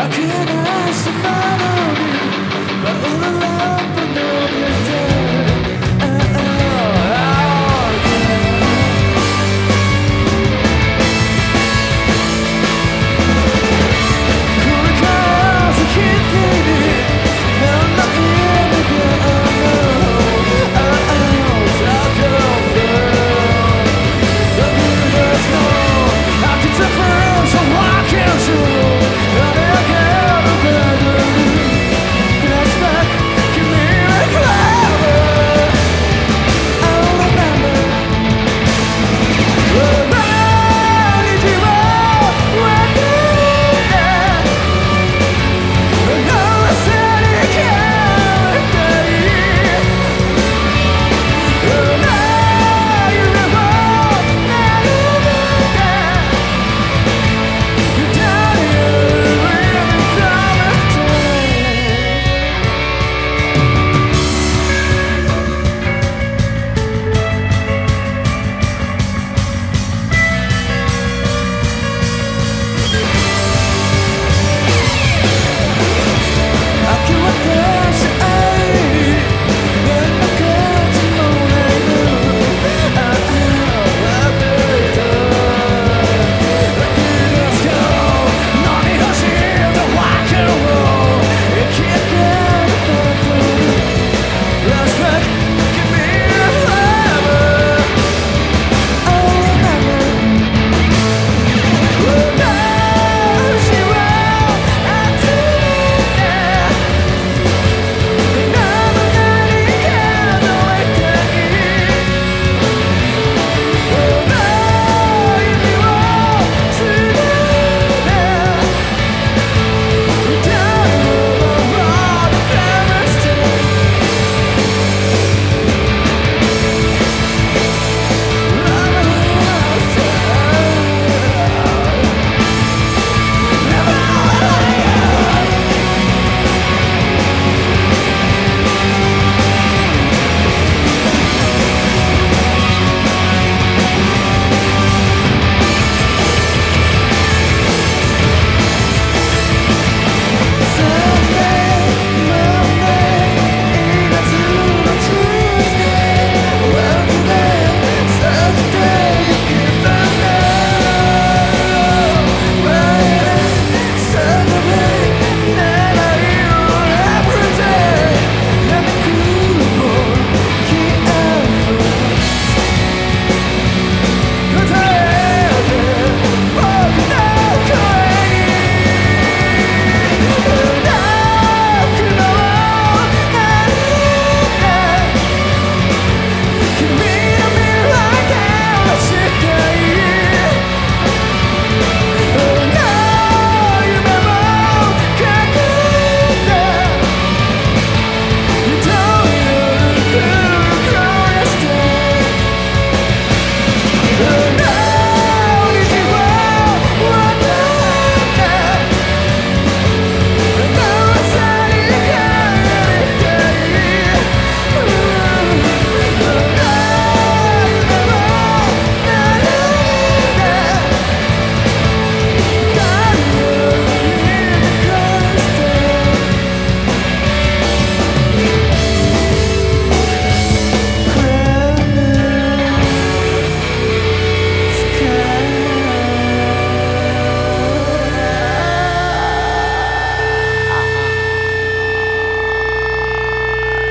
I can't ask somebody, but all alone,